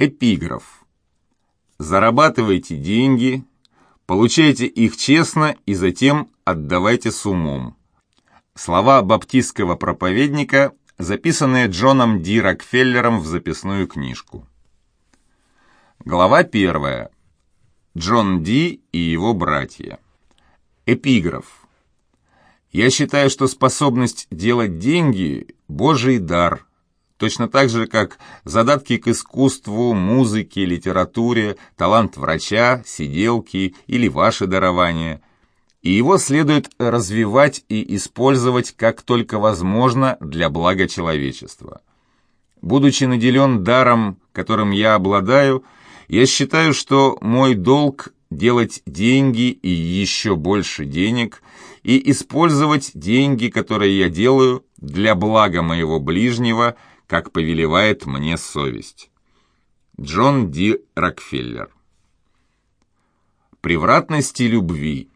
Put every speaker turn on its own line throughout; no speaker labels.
Эпиграф. Зарабатывайте деньги, получайте их честно и затем отдавайте с умом. Слова баптистского проповедника, записанные Джоном Ди Рокфеллером в записную книжку. Глава первая. Джон Ди и его братья. Эпиграф. Я считаю, что способность делать деньги – Божий дар, точно так же, как задатки к искусству, музыке, литературе, талант врача, сиделки или ваши дарования. И его следует развивать и использовать как только возможно для блага человечества. Будучи наделен даром, которым я обладаю, я считаю, что мой долг – делать деньги и еще больше денег, и использовать деньги, которые я делаю, для блага моего ближнего – как повелевает мне совесть. Джон Ди Рокфеллер Превратности любви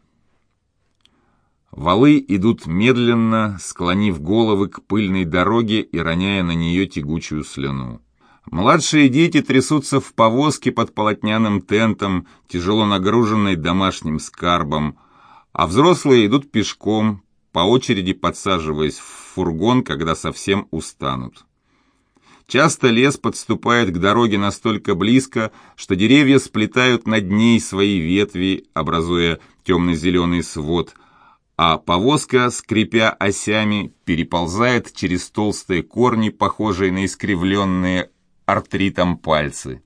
Валы идут медленно, склонив головы к пыльной дороге и роняя на нее тягучую слюну. Младшие дети трясутся в повозке под полотняным тентом, тяжело нагруженной домашним скарбом, а взрослые идут пешком, по очереди подсаживаясь в фургон, когда совсем устанут. Часто лес подступает к дороге настолько близко, что деревья сплетают над ней свои ветви, образуя темно-зеленый свод, а повозка, скрипя осями, переползает через толстые корни, похожие на искривленные артритом пальцы.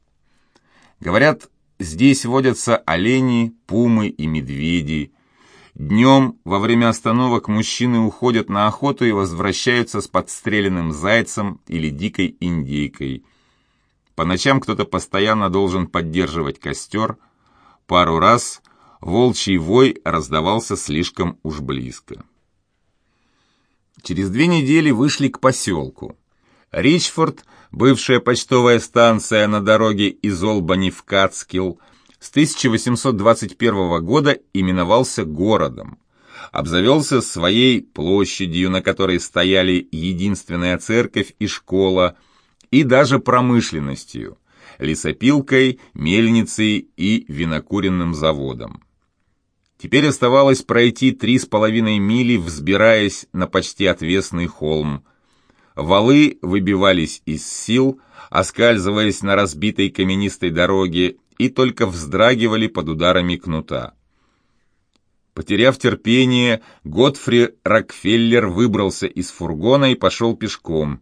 Говорят, здесь водятся олени, пумы и медведи, Днем, во время остановок, мужчины уходят на охоту и возвращаются с подстреленным зайцем или дикой индейкой. По ночам кто-то постоянно должен поддерживать костер. Пару раз волчий вой раздавался слишком уж близко. Через две недели вышли к поселку. Ричфорд, бывшая почтовая станция на дороге из Олбани в Кацкилл, с 1821 года именовался городом. Обзавелся своей площадью, на которой стояли единственная церковь и школа, и даже промышленностью, лесопилкой, мельницей и винокуренным заводом. Теперь оставалось пройти три с половиной мили, взбираясь на почти отвесный холм. Валы выбивались из сил, оскальзываясь на разбитой каменистой дороге и только вздрагивали под ударами кнута. Потеряв терпение, Готфри Рокфеллер выбрался из фургона и пошел пешком.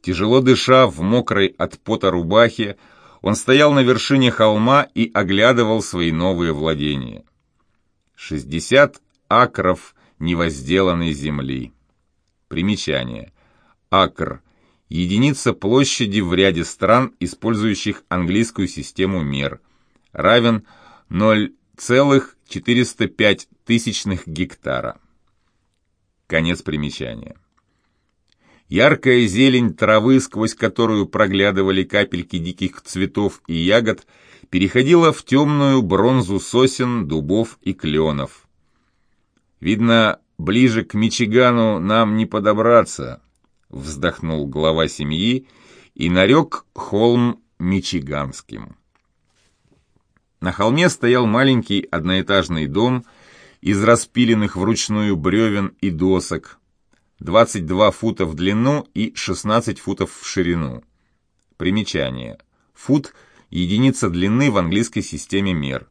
Тяжело дыша в мокрой от пота рубахе, он стоял на вершине холма и оглядывал свои новые владения. Шестьдесят акров невозделанной земли. Примечание. Акр – единица площади в ряде стран, использующих английскую систему мер, равен 0,405 тысячных гектара. Конец примечания. Яркая зелень травы, сквозь которую проглядывали капельки диких цветов и ягод, переходила в темную бронзу сосен, дубов и кленов. Видно, ближе к Мичигану нам не подобраться, вздохнул глава семьи и нарек холм Мичиганским. На холме стоял маленький одноэтажный дом из распиленных вручную бревен и досок, 22 фута в длину и 16 футов в ширину. Примечание. Фут – единица длины в английской системе мер.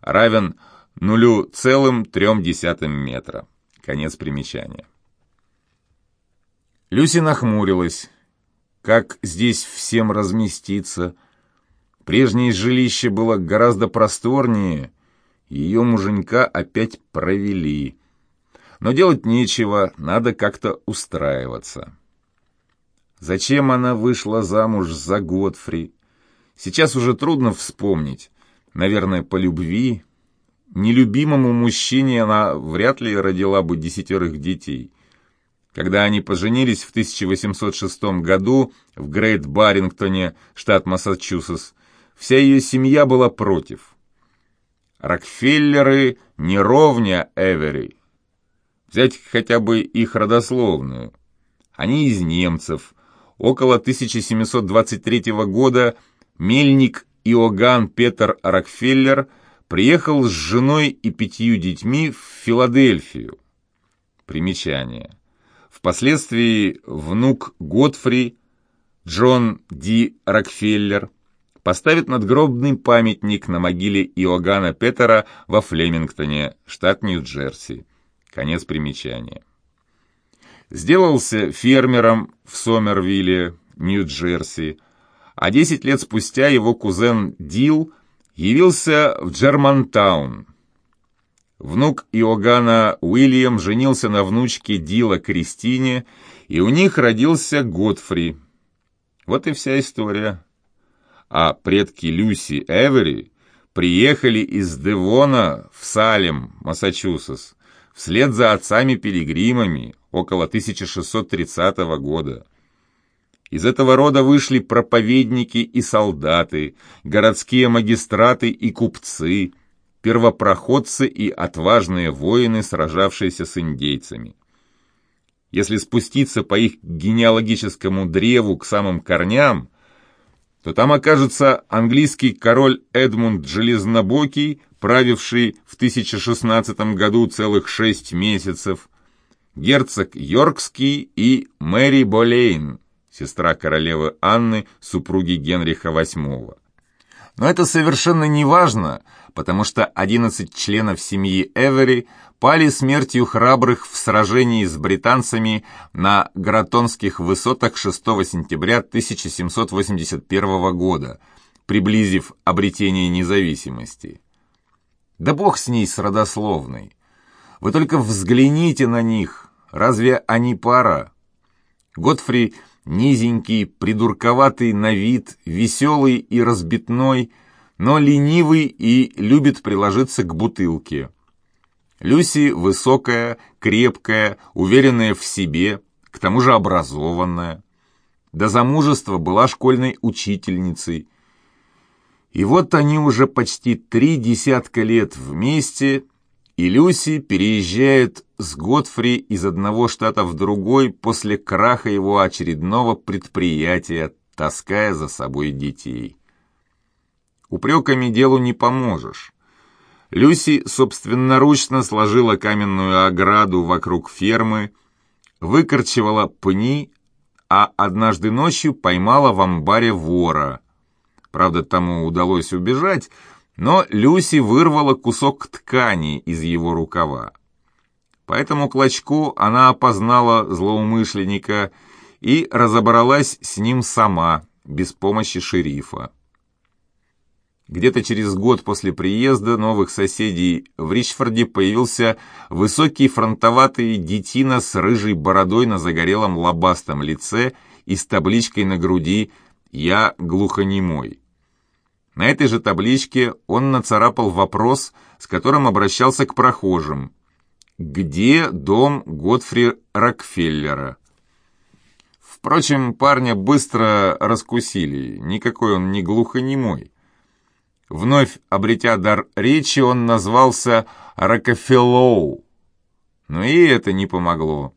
Равен 0,3 метра. Конец примечания. Люси нахмурилась. Как здесь всем разместиться? Прежнее жилище было гораздо просторнее. Ее муженька опять провели. Но делать нечего, надо как-то устраиваться. Зачем она вышла замуж за Годфри? Сейчас уже трудно вспомнить. Наверное, по любви. Нелюбимому мужчине она вряд ли родила бы десятерых детей. Когда они поженились в 1806 году в Грейт-Барингтоне, штат Массачусетс, вся ее семья была против. Рокфеллеры не ровня Эвери. Взять хотя бы их родословную. Они из немцев. Около 1723 года мельник Иоганн Петер Рокфеллер приехал с женой и пятью детьми в Филадельфию. Примечание. Впоследствии внук Готфри, Джон Ди Рокфеллер, поставит надгробный памятник на могиле Иоганна Петера во Флемингтоне, штат Нью-Джерси. Конец примечания. Сделался фермером в Сомервилле, Нью-Джерси, а 10 лет спустя его кузен Дил явился в Джермантаун. Внук Иоганна Уильям женился на внучке Дила Кристине, и у них родился Готфри. Вот и вся история. А предки Люси Эвери приехали из Девона в Салем, Массачусетс, вслед за отцами-пилигримами около 1630 года. Из этого рода вышли проповедники и солдаты, городские магистраты и купцы, первопроходцы и отважные воины, сражавшиеся с индейцами. Если спуститься по их генеалогическому древу к самым корням, то там окажется английский король Эдмунд Железнобокий, правивший в 1016 году целых шесть месяцев, герцог Йоркский и Мэри Болейн, сестра королевы Анны, супруги Генриха VIII. Но это совершенно не важно, потому что 11 членов семьи Эвери пали смертью храбрых в сражении с британцами на Гратонских высотах 6 сентября 1781 года, приблизив обретение независимости. Да бог с ней с родословной. Вы только взгляните на них, разве они пара? Готфри Низенький, придурковатый на вид, веселый и разбитной, но ленивый и любит приложиться к бутылке. Люси высокая, крепкая, уверенная в себе, к тому же образованная. До замужества была школьной учительницей. И вот они уже почти три десятка лет вместе – и Люси переезжает с Готфри из одного штата в другой после краха его очередного предприятия, таская за собой детей. Упреками делу не поможешь. Люси собственноручно сложила каменную ограду вокруг фермы, выкорчевала пни, а однажды ночью поймала в амбаре вора. Правда, тому удалось убежать, но Люси вырвала кусок ткани из его рукава. По этому клочку она опознала злоумышленника и разобралась с ним сама, без помощи шерифа. Где-то через год после приезда новых соседей в Ричфорде появился высокий фронтоватый детина с рыжей бородой на загорелом лобастом лице и с табличкой на груди «Я глухонемой». На этой же табличке он нацарапал вопрос, с которым обращался к прохожим. «Где дом Готфри Рокфеллера?» Впрочем, парня быстро раскусили, никакой он не глухонемой. Вновь обретя дар речи, он назвался Рокофеллоу. Но и это не помогло.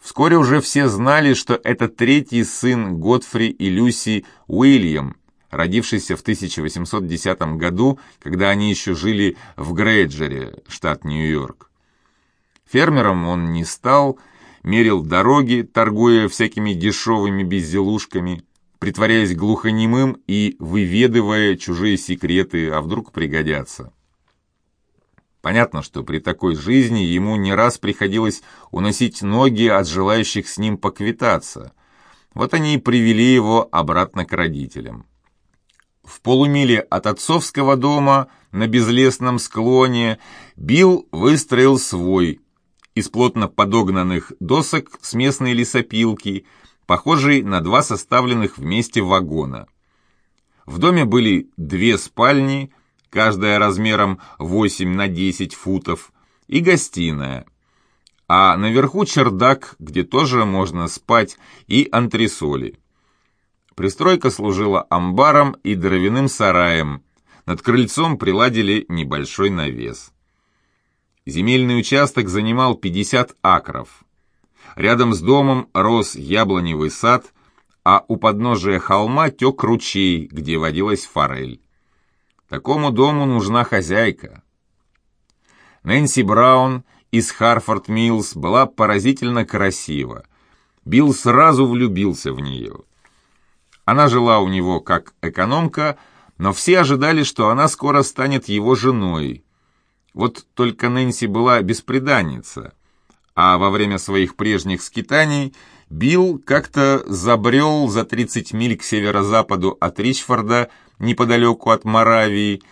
Вскоре уже все знали, что это третий сын Готфри и Люси Уильям, родившийся в 1810 году, когда они еще жили в Грейджере, штат Нью-Йорк. Фермером он не стал, мерил дороги, торгуя всякими дешевыми безделушками, притворяясь глухонемым и выведывая чужие секреты, а вдруг пригодятся. Понятно, что при такой жизни ему не раз приходилось уносить ноги от желающих с ним поквитаться. Вот они и привели его обратно к родителям. В полумиле от отцовского дома на безлесном склоне Билл выстроил свой из плотно подогнанных досок с местной лесопилки, похожий на два составленных вместе вагона. В доме были две спальни, каждая размером 8 на 10 футов, и гостиная. А наверху чердак, где тоже можно спать, и антресоли. Пристройка служила амбаром и дровяным сараем. Над крыльцом приладили небольшой навес. Земельный участок занимал 50 акров. Рядом с домом рос яблоневый сад, а у подножия холма тек ручей, где водилась форель. Такому дому нужна хозяйка. Нэнси Браун из Харфорд Миллс была поразительно красива. Билл сразу влюбился в нее. Она жила у него как экономка, но все ожидали, что она скоро станет его женой. Вот только Нэнси была бесприданница, а во время своих прежних скитаний – Билл как-то забрел за 30 миль к северо-западу от Ричфорда, неподалеку от Моравии,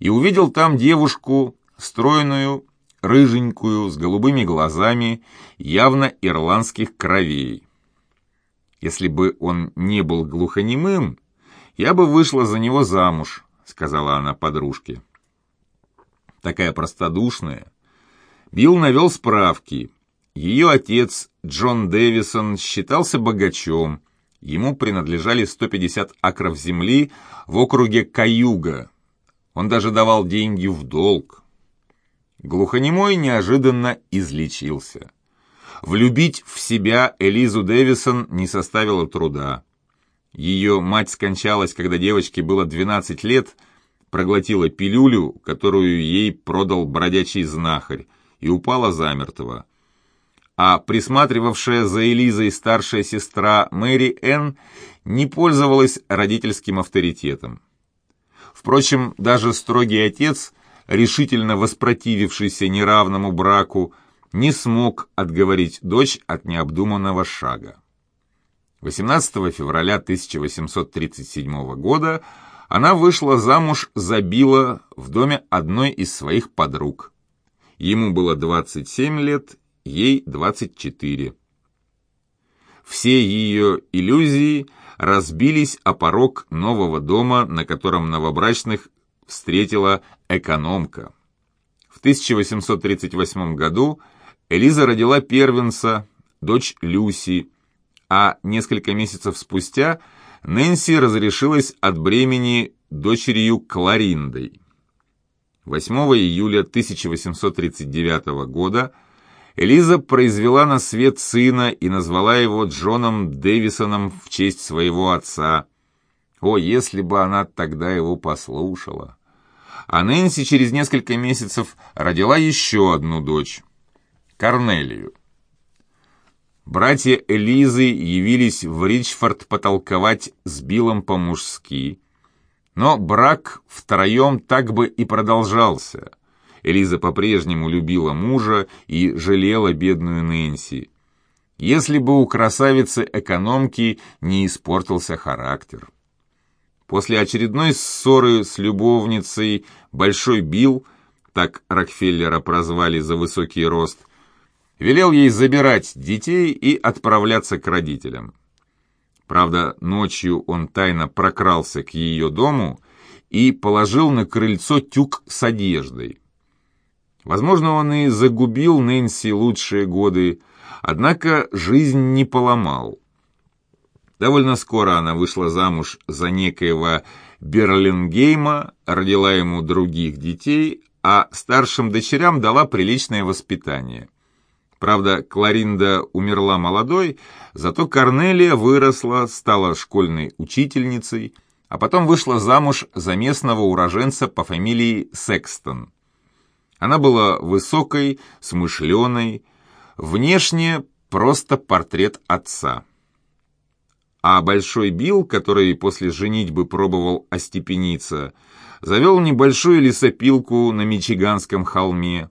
и увидел там девушку, стройную, рыженькую, с голубыми глазами, явно ирландских кровей. «Если бы он не был глухонемым, я бы вышла за него замуж», — сказала она подружке. Такая простодушная. Билл навел справки. Ее отец Джон Дэвисон считался богачом. Ему принадлежали 150 акров земли в округе Каюга. Он даже давал деньги в долг. Глухонемой неожиданно излечился. Влюбить в себя Элизу Дэвисон не составило труда. Ее мать скончалась, когда девочке было 12 лет, проглотила пилюлю, которую ей продал бродячий знахарь, и упала замертво а присматривавшая за Элизой старшая сестра Мэри Энн не пользовалась родительским авторитетом. Впрочем, даже строгий отец, решительно воспротивившийся неравному браку, не смог отговорить дочь от необдуманного шага. 18 февраля 1837 года она вышла замуж за Билла в доме одной из своих подруг. Ему было 27 лет, ей 24. Все ее иллюзии разбились о порог нового дома, на котором новобрачных встретила экономка. В 1838 году Элиза родила первенца, дочь Люси, а несколько месяцев спустя Нэнси разрешилась от бремени дочерью Клариндой. 8 июля 1839 года Элиза произвела на свет сына и назвала его Джоном Дэвисоном в честь своего отца. О, если бы она тогда его послушала! А Нэнси через несколько месяцев родила еще одну дочь, Корнелию. Братья Элизы явились в Ричфорд потолковать с Биллом по-мужски, но брак втроем так бы и продолжался – Элиза по-прежнему любила мужа и жалела бедную Нэнси. Если бы у красавицы-экономки не испортился характер. После очередной ссоры с любовницей Большой Билл, так Рокфеллера прозвали за высокий рост, велел ей забирать детей и отправляться к родителям. Правда, ночью он тайно прокрался к ее дому и положил на крыльцо тюк с одеждой. Возможно, он и загубил Нэнси лучшие годы, однако жизнь не поломал. Довольно скоро она вышла замуж за некоего Берлингейма, родила ему других детей, а старшим дочерям дала приличное воспитание. Правда, Кларинда умерла молодой, зато Корнелия выросла, стала школьной учительницей, а потом вышла замуж за местного уроженца по фамилии Секстон. Она была высокой, смышленой, внешне просто портрет отца. А Большой Билл, который после женитьбы пробовал остепениться, завел небольшую лесопилку на Мичиганском холме,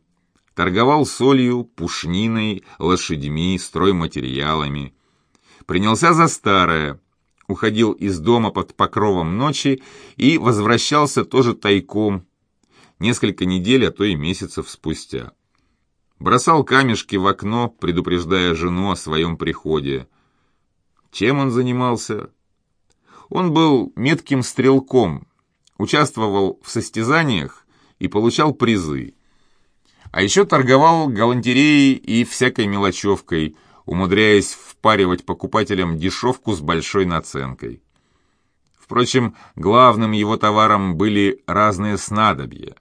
торговал солью, пушниной, лошадьми, стройматериалами. Принялся за старое, уходил из дома под покровом ночи и возвращался тоже тайком, несколько недель, а то и месяцев спустя. Бросал камешки в окно, предупреждая жену о своем приходе. Чем он занимался? Он был метким стрелком, участвовал в состязаниях и получал призы. А еще торговал галантереей и всякой мелочевкой, умудряясь впаривать покупателям дешевку с большой наценкой. Впрочем, главным его товаром были разные снадобья.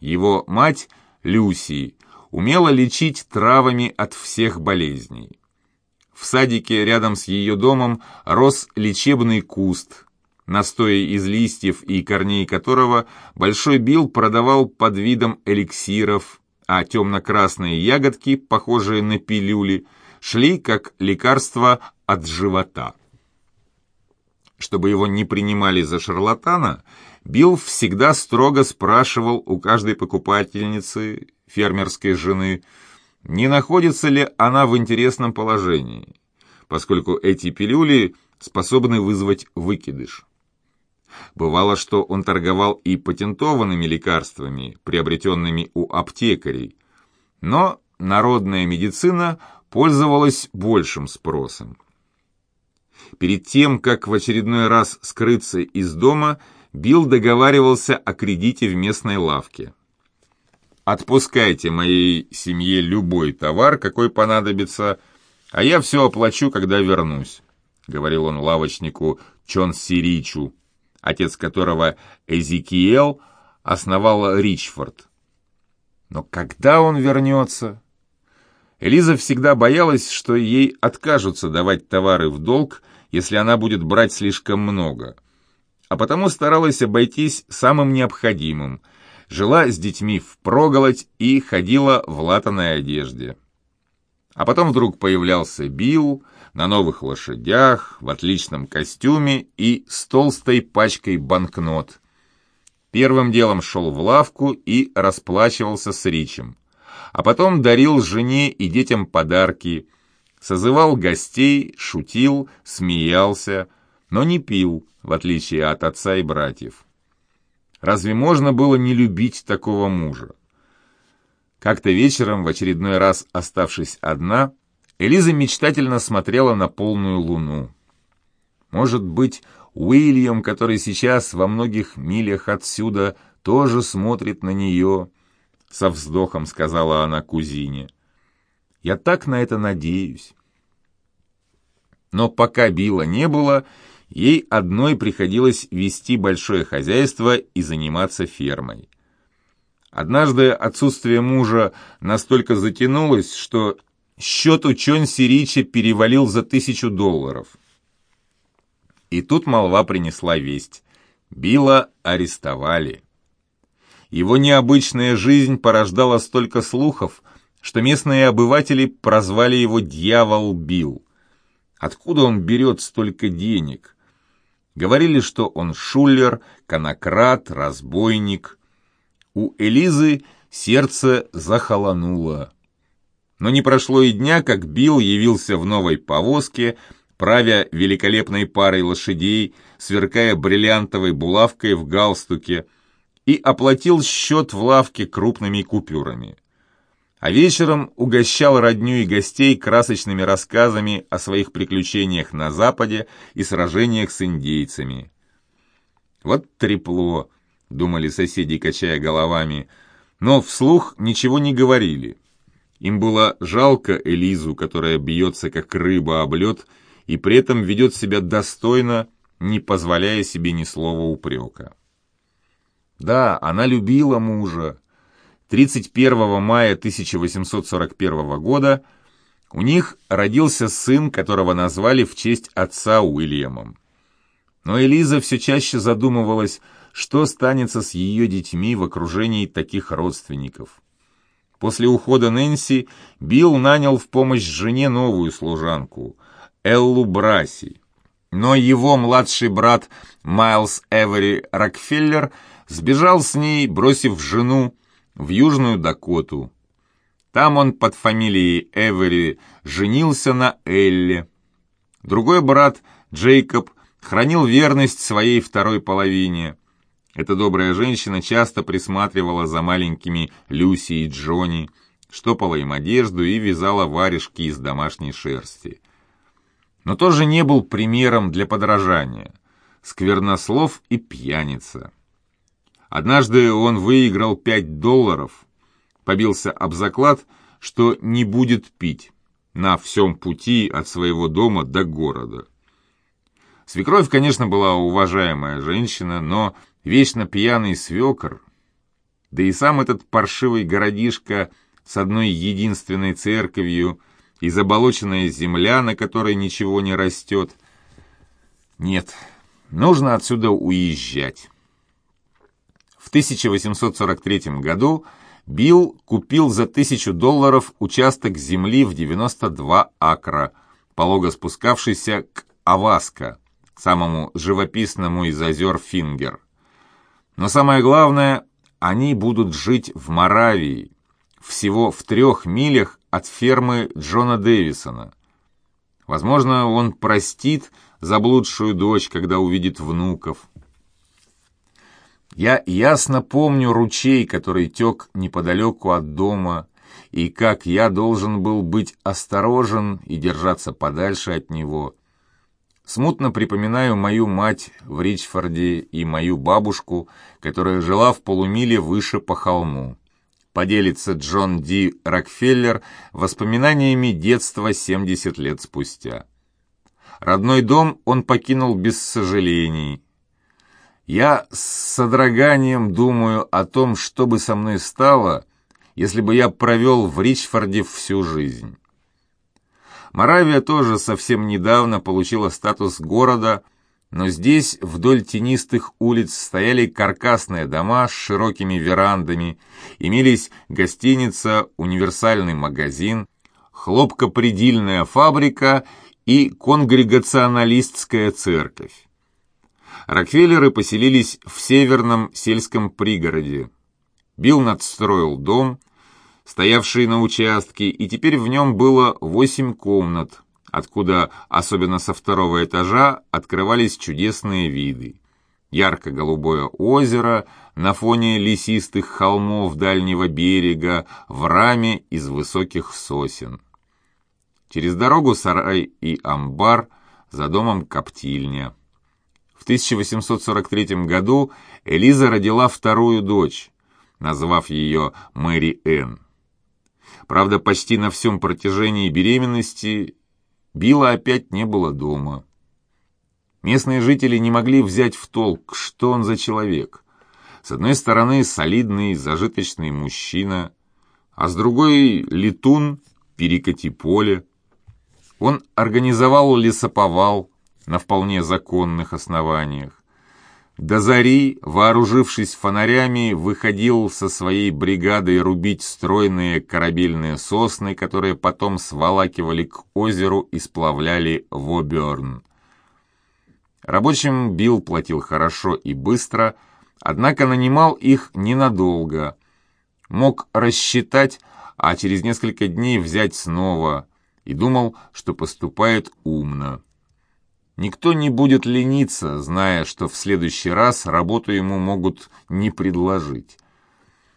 Его мать, Люси, умела лечить травами от всех болезней. в садике рядом с ее домом рос лечебный куст, настои из листьев и корней которого Большой Билл продавал под видом эликсиров, а темно-красные ягодки, похожие на пилюли, шли как лекарство от живота. Чтобы его не принимали за шарлатана, Билл всегда строго спрашивал у каждой покупательницы, фермерской жены, не находится ли она в интересном положении, поскольку эти пилюли способны вызвать выкидыш. Бывало, что он торговал и патентованными лекарствами, приобретенными у аптекарей, но народная медицина пользовалась большим спросом. Перед тем, как в очередной раз скрыться из дома, Билл договаривался о кредите в местной лавке. Отпускайте моей семье любой товар, какой понадобится, а я все оплачу, когда вернусь», — говорил он лавочнику Чон Сиричу, отец которого Эзекиел основал Ричфорд. Но когда он вернется? Элиза всегда боялась, что ей откажутся давать товары в долг, если она будет брать слишком много, а потому старалась обойтись самым необходимым — жила с детьми впроголодь и ходила в латаной одежде. А потом вдруг появлялся Билл на новых лошадях, в отличном костюме и с толстой пачкой банкнот. Первым делом шел в лавку и расплачивался с Ричем. А потом дарил жене и детям подарки, созывал гостей, шутил, смеялся, но не пил, в отличие от отца и братьев. Разве можно было не любить такого мужа? Как-то вечером, в очередной раз оставшись одна, Элиза мечтательно смотрела на полную луну. Может быть, Уильям, который сейчас во многих милях отсюда, тоже смотрит на нее, со вздохом сказала она кузине. Я так на это надеюсь. Но пока Билла не было, Ей одной приходилось вести большое хозяйство и заниматься фермой. Однажды отсутствие мужа настолько затянулось, что счет у Чонси Ричи перевалил за тысячу долларов. И тут молва принесла весть. Билла арестовали. Его необычная жизнь порождала столько слухов, что местные обыватели прозвали его «Дьявол Билл». Откуда он берет столько денег? Говорили, что он шулер, конократ, разбойник. У Элизы сердце захолонуло. Но не прошло и дня, как Билл явился в новой повозке, правя великолепной парой лошадей, сверкая бриллиантовой булавкой в галстуке, и оплатил счет в лавке крупными купюрами а вечером угощал родню и гостей красочными рассказами о своих приключениях на Западе и сражениях с индейцами. «Вот трепло», — думали соседи, качая головами, но вслух ничего не говорили. Им было жалко Элизу, которая бьется как рыба об лед и при этом ведет себя достойно, не позволяя себе ни слова упрека. Да, она любила мужа, 31 мая 1841 года у них родился сын, которого назвали в честь отца Уильямом. Но Элиза все чаще задумывалась, что станется с ее детьми в окружении таких родственников. После ухода Нэнси Билл нанял в помощь жене новую служанку, Эллу Браси. Но его младший брат Майлз Эвери Рокфеллер сбежал с ней, бросив жену, в Южную Дакоту. Там он под фамилией Эвери женился на Элле. Другой брат, Джейкоб, хранил верность своей второй половине. Эта добрая женщина часто присматривала за маленькими Люси и Джонни, штопала им одежду и вязала варежки из домашней шерсти. Но тоже не был примером для подражания. Сквернослов и пьяница. Однажды он выиграл 5 долларов, побился об заклад, что не будет пить на всем пути от своего дома до города. Свекровь, конечно, была уважаемая женщина, но вечно пьяный свекор, да и сам этот паршивый городишко с одной единственной церковью, и заболоченная земля, на которой ничего не растет. Нет, нужно отсюда уезжать. В 1843 году Билл купил за тысячу долларов участок земли в 92 акра, полого спускавшийся к Аваска, самому живописному из озер Фингер. Но самое главное, они будут жить в Моравии, всего в трех милях от фермы Джона Дэвисона. Возможно, он простит заблудшую дочь, когда увидит внуков. Я ясно помню ручей, который тек неподалеку от дома, и как я должен был быть осторожен и держаться подальше от него. Смутно припоминаю мою мать в Ричфорде и мою бабушку, которая жила в полумиле выше по холму. Поделится Джон Ди Рокфеллер воспоминаниями детства 70 лет спустя. Родной дом он покинул без сожалений, я с содроганием думаю о том, что бы со мной стало, если бы я провел в Ричфорде всю жизнь. Моравия тоже совсем недавно получила статус города, но здесь вдоль тенистых улиц стояли каркасные дома с широкими верандами, имелись гостиница, универсальный магазин, хлопкопредельная фабрика и конгрегационалистская церковь. Рокфеллеры поселились в северном сельском пригороде. Билл надстроил дом, стоявший на участке, и теперь в нем было восемь комнат, откуда, особенно со второго этажа, открывались чудесные виды. Ярко-голубое озеро на фоне лесистых холмов дальнего берега в раме из высоких сосен. Через дорогу сарай и амбар, за домом коптильня. В 1843 году Элиза родила вторую дочь, назвав ее Мэри Энн. Правда, почти на всем протяжении беременности Билла опять не было дома. Местные жители не могли взять в толк, что он за человек. С одной стороны, солидный, зажиточный мужчина, а с другой — летун, перекати поле. Он организовал лесоповал, на вполне законных основаниях. До зари, вооружившись фонарями, выходил со своей бригадой рубить стройные корабельные сосны, которые потом сволакивали к озеру и сплавляли в Оберн. Рабочим Билл платил хорошо и быстро, однако нанимал их ненадолго. Мог рассчитать, а через несколько дней взять снова, и думал, что поступает умно. Никто не будет лениться, зная, что в следующий раз работу ему могут не предложить.